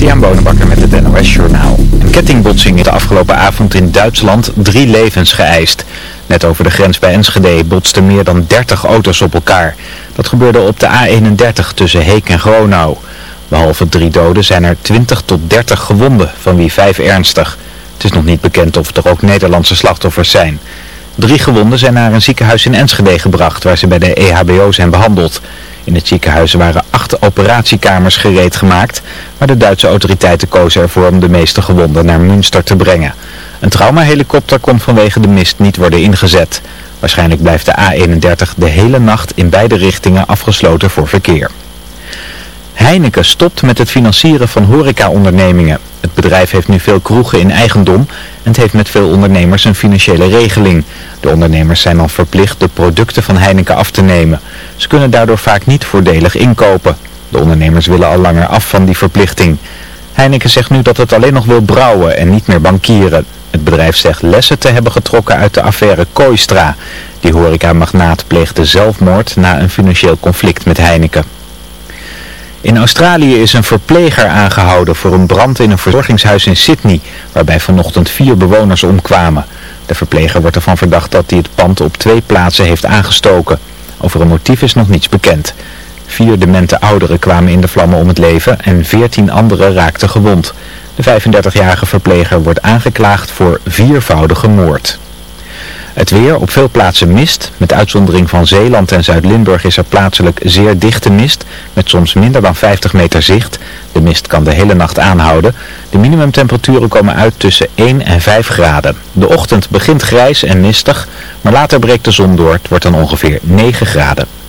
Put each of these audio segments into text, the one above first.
Christian Bonenbakker met het NOS Journaal. Een kettingbotsing is de afgelopen avond in Duitsland drie levens geëist. Net over de grens bij Enschede botsten meer dan 30 auto's op elkaar. Dat gebeurde op de A31 tussen Heek en Gronau. Behalve drie doden zijn er 20 tot 30 gewonden, van wie vijf ernstig. Het is nog niet bekend of er ook Nederlandse slachtoffers zijn. Drie gewonden zijn naar een ziekenhuis in Enschede gebracht, waar ze bij de EHBO zijn behandeld. In het ziekenhuis waren acht operatiekamers gereed gemaakt, maar de Duitse autoriteiten kozen ervoor om de meeste gewonden naar Münster te brengen. Een traumahelikopter kon vanwege de mist niet worden ingezet. Waarschijnlijk blijft de A31 de hele nacht in beide richtingen afgesloten voor verkeer. Heineken stopt met het financieren van horecaondernemingen. Het bedrijf heeft nu veel kroegen in eigendom en het heeft met veel ondernemers een financiële regeling. De ondernemers zijn dan verplicht de producten van Heineken af te nemen. Ze kunnen daardoor vaak niet voordelig inkopen. De ondernemers willen al langer af van die verplichting. Heineken zegt nu dat het alleen nog wil brouwen en niet meer bankieren. Het bedrijf zegt lessen te hebben getrokken uit de affaire Kooistra. Die horecamagnaat pleegde zelfmoord na een financieel conflict met Heineken. In Australië is een verpleger aangehouden voor een brand in een verzorgingshuis in Sydney, waarbij vanochtend vier bewoners omkwamen. De verpleger wordt ervan verdacht dat hij het pand op twee plaatsen heeft aangestoken. Over een motief is nog niets bekend. Vier demente ouderen kwamen in de vlammen om het leven en veertien anderen raakten gewond. De 35-jarige verpleger wordt aangeklaagd voor viervoudige moord. Het weer, op veel plaatsen mist. Met uitzondering van Zeeland en Zuid-Limburg is er plaatselijk zeer dichte mist. Met soms minder dan 50 meter zicht. De mist kan de hele nacht aanhouden. De minimumtemperaturen komen uit tussen 1 en 5 graden. De ochtend begint grijs en mistig. Maar later breekt de zon door. Het wordt dan ongeveer 9 graden.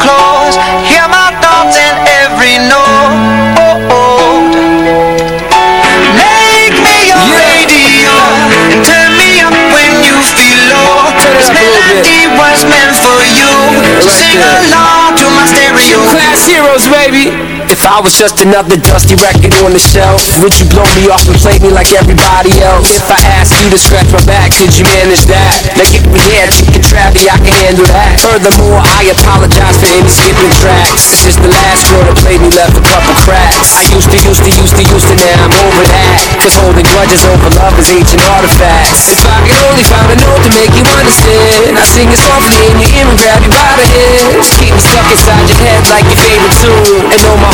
Close. Hear my thoughts in every note. Make me your radio And turn me up when you feel low. This melody was meant for you. So sing along to my stereo. Class heroes, baby. If I was just another dusty record on the shelf Would you blow me off and play me like everybody else? If I asked you to scratch my back, could you manage that? Now get me here, chicken trappy, I can handle that. Furthermore, I apologize for any skipping tracks. Just the last girl that played me left a couple cracks. I used to, used to, used to, used to, now I'm over that. Cause holding grudges over love is ancient artifacts. If I could only find a note to make you understand I sing it softly in your ear and grab you by the head Keep me stuck inside your head like your favorite tune. And know my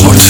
Force.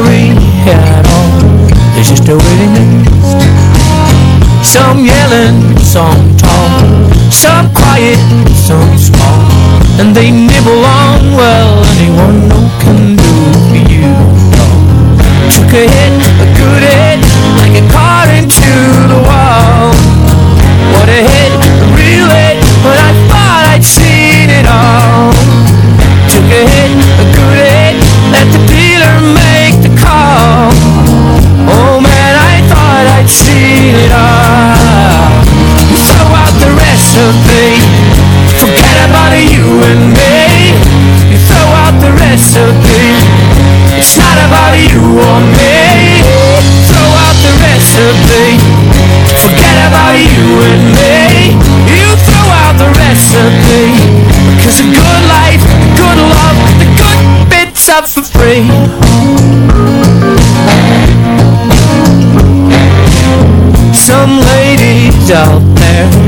worry at all. There's just a waiting list. Some yelling, some tall, some quiet, some small. And they nibble on, well, anyone who can do for you. Took a hit, a good hit, like a car into the wall. What a hit. Recipe. Forget about you and me. You throw out the recipe. It's not about you or me. Throw out the recipe. Forget about you and me. You throw out the recipe. Cause a good life, a good love The good bits are for free. Some ladies out there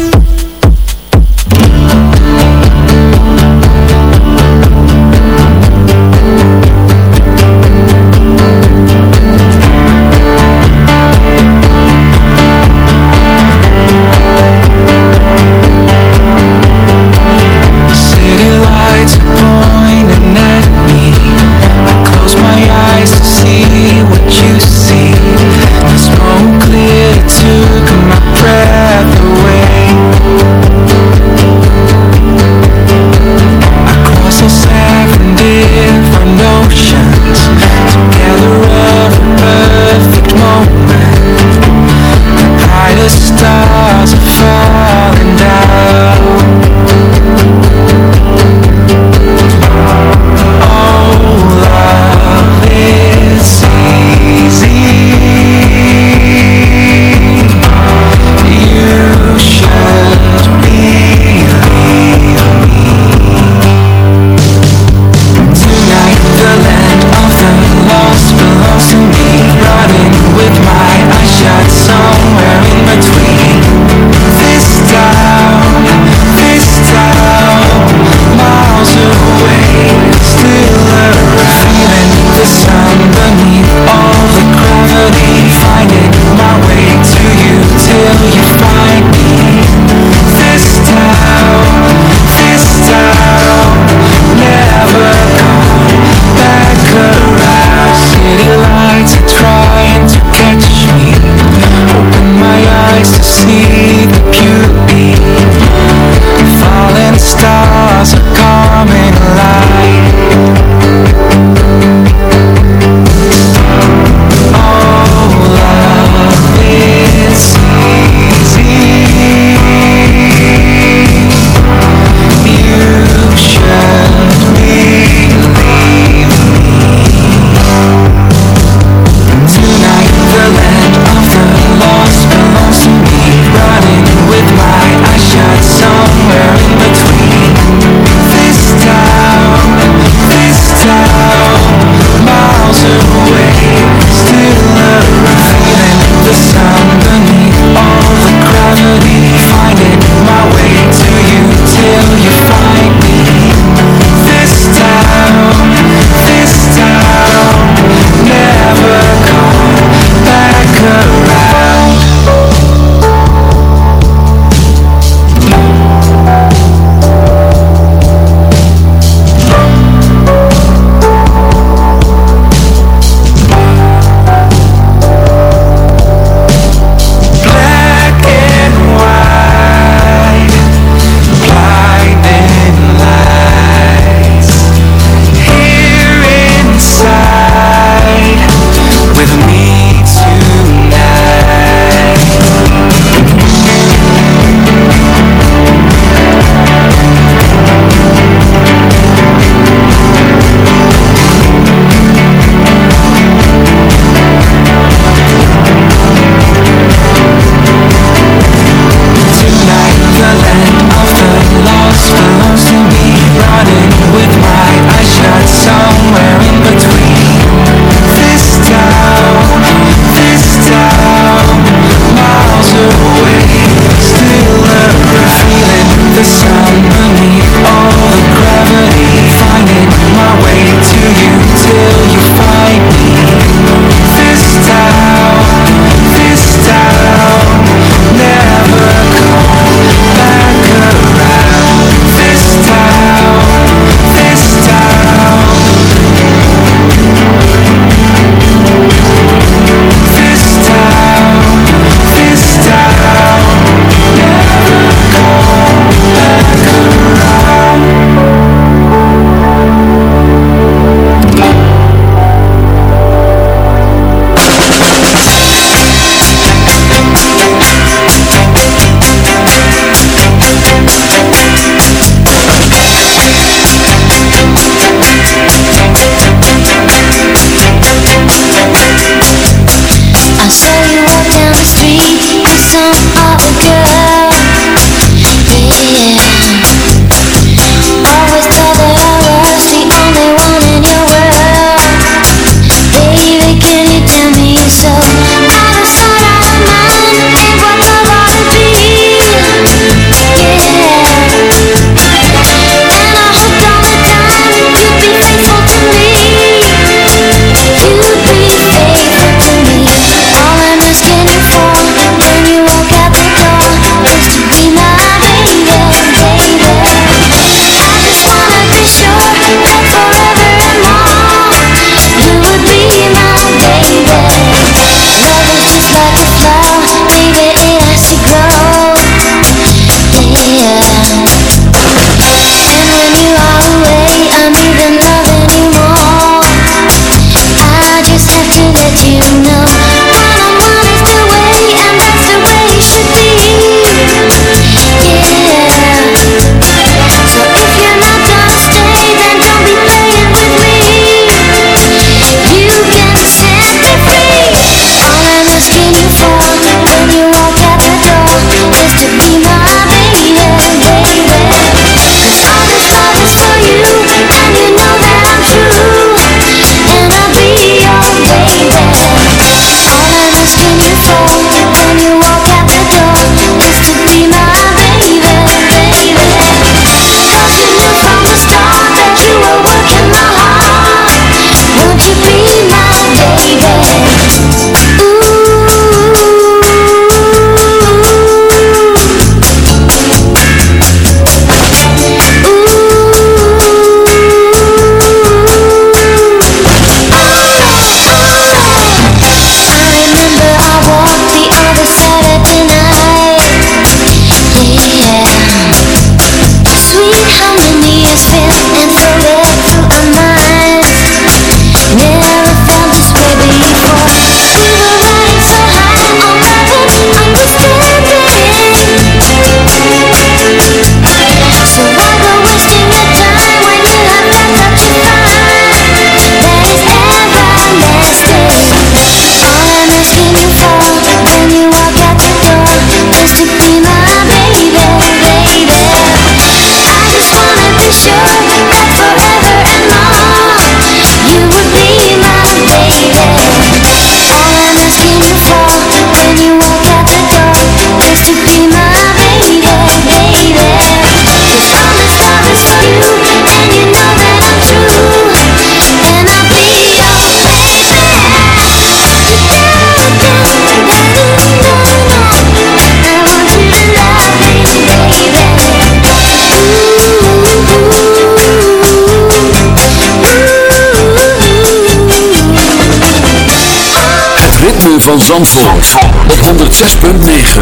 Op 106.9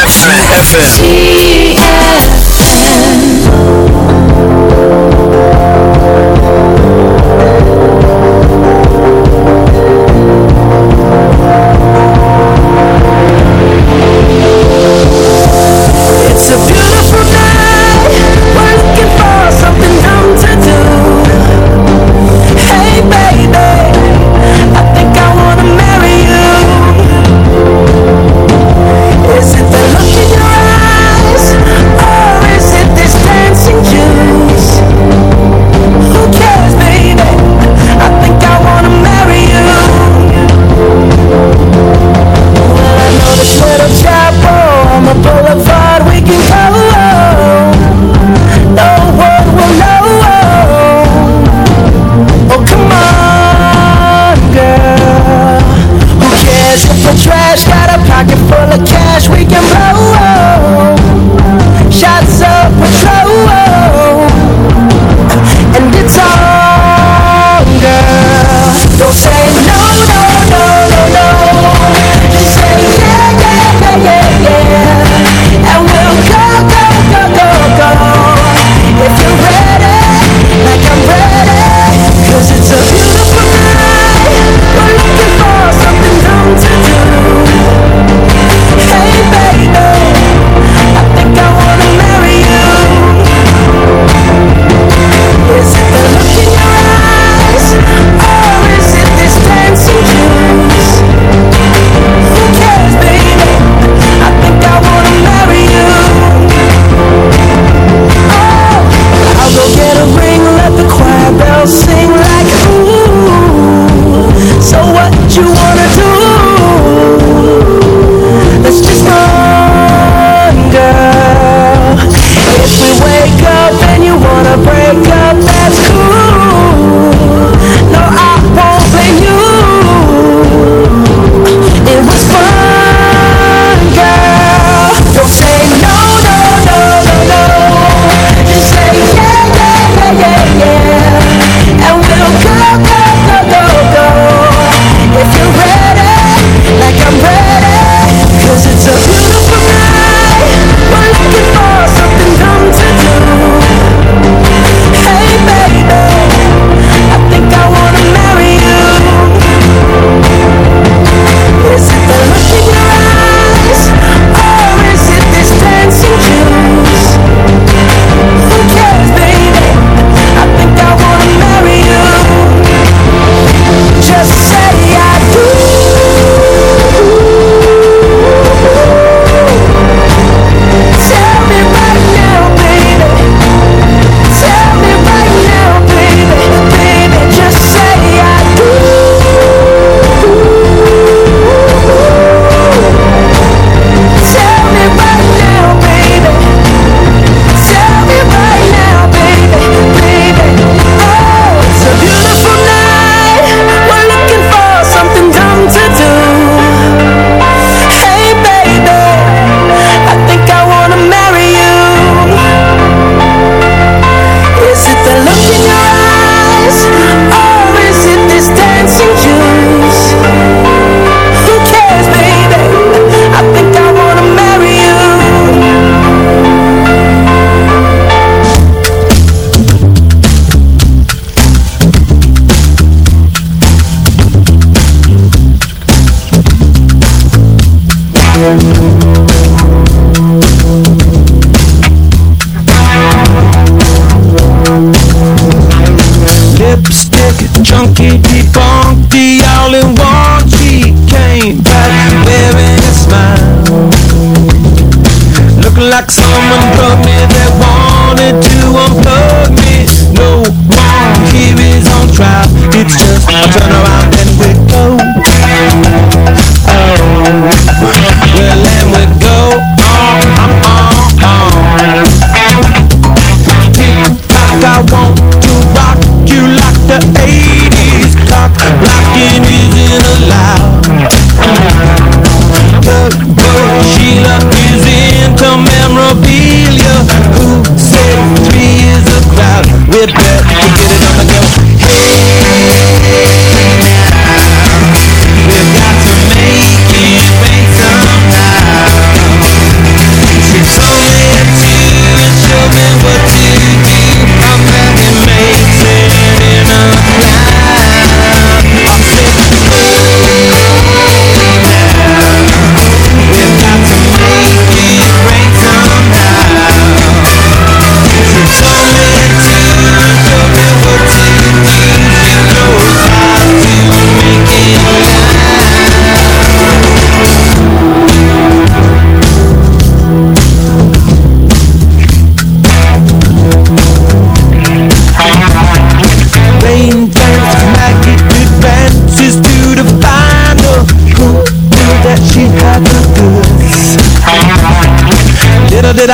It's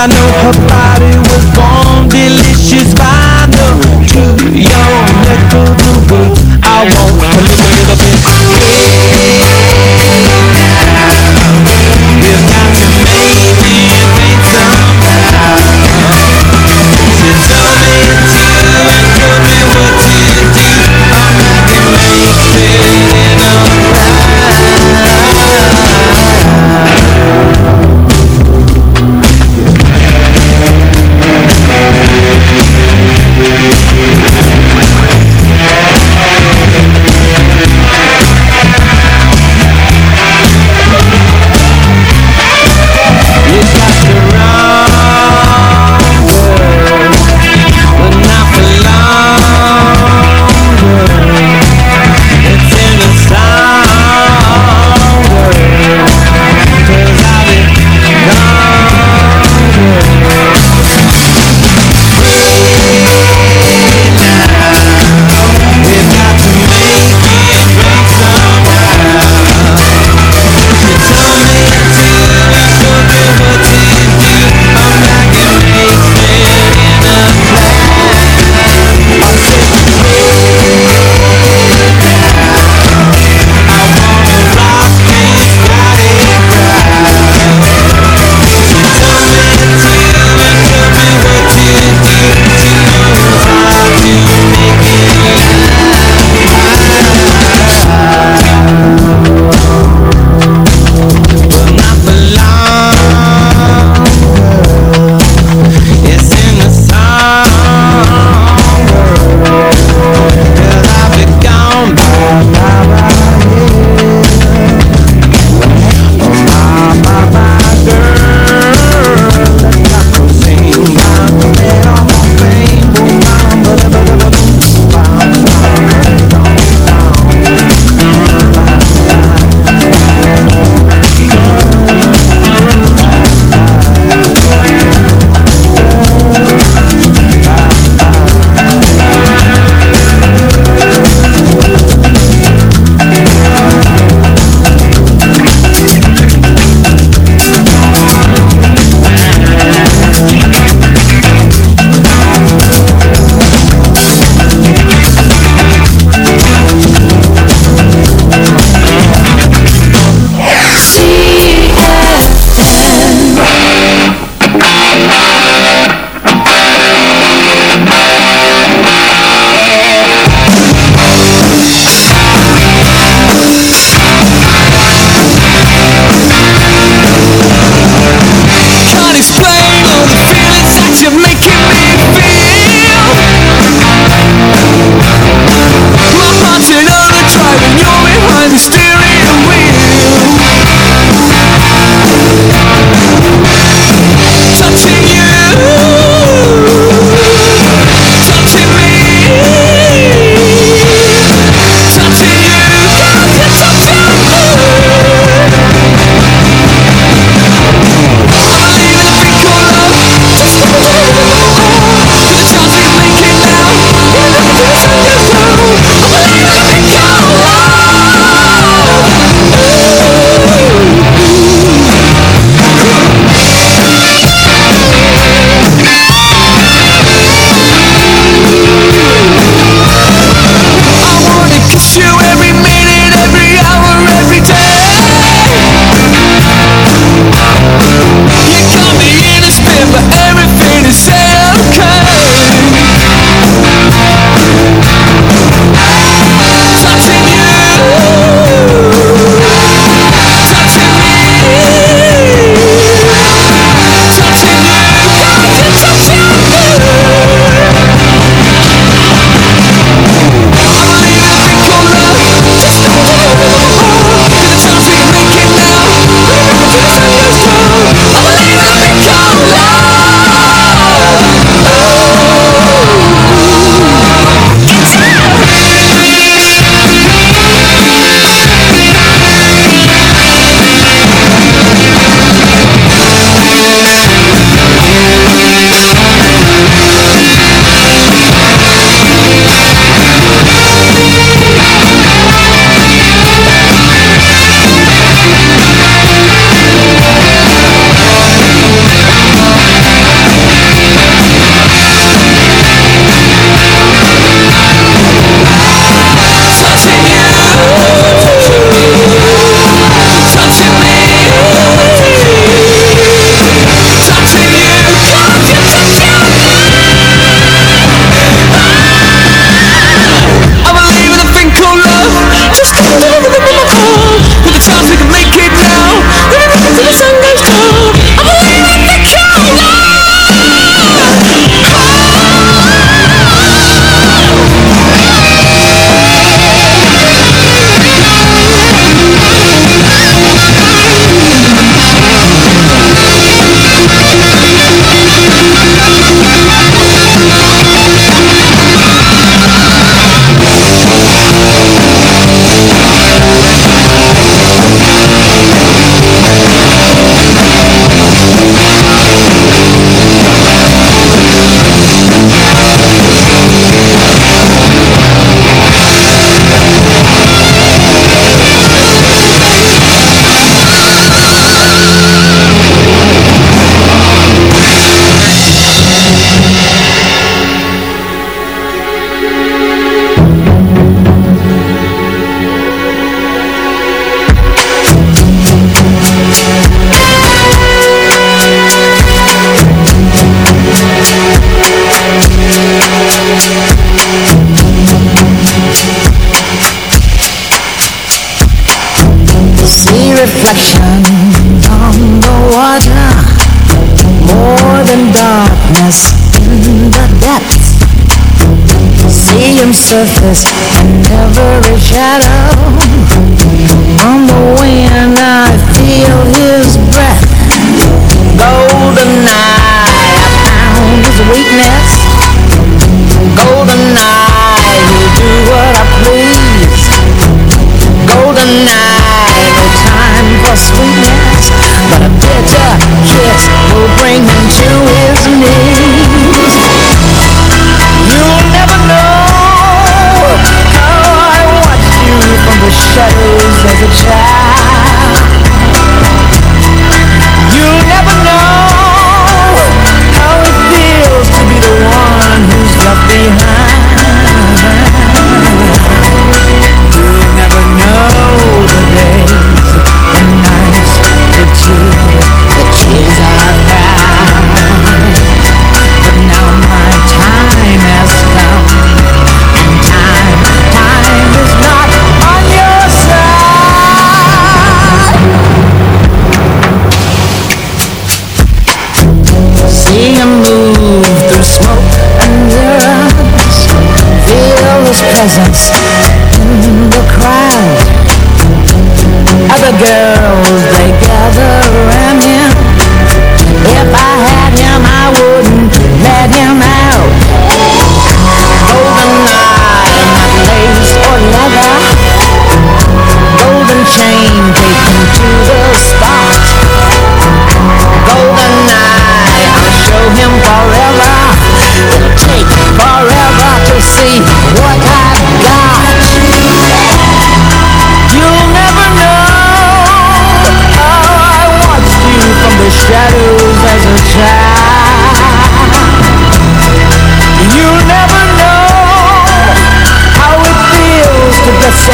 I know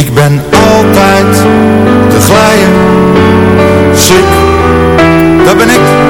Ik ben altijd te glijden. Chic, dat ben ik.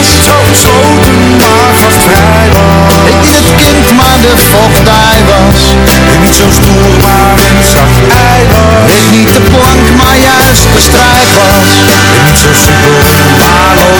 Gesloten, maar gastvrij was Ik niet het kind, maar de vochtij was. Ik niet zo stoer, maar een zacht ei was. Ik niet de plank, maar juist de strijd was. Ik niet zo simpel, maar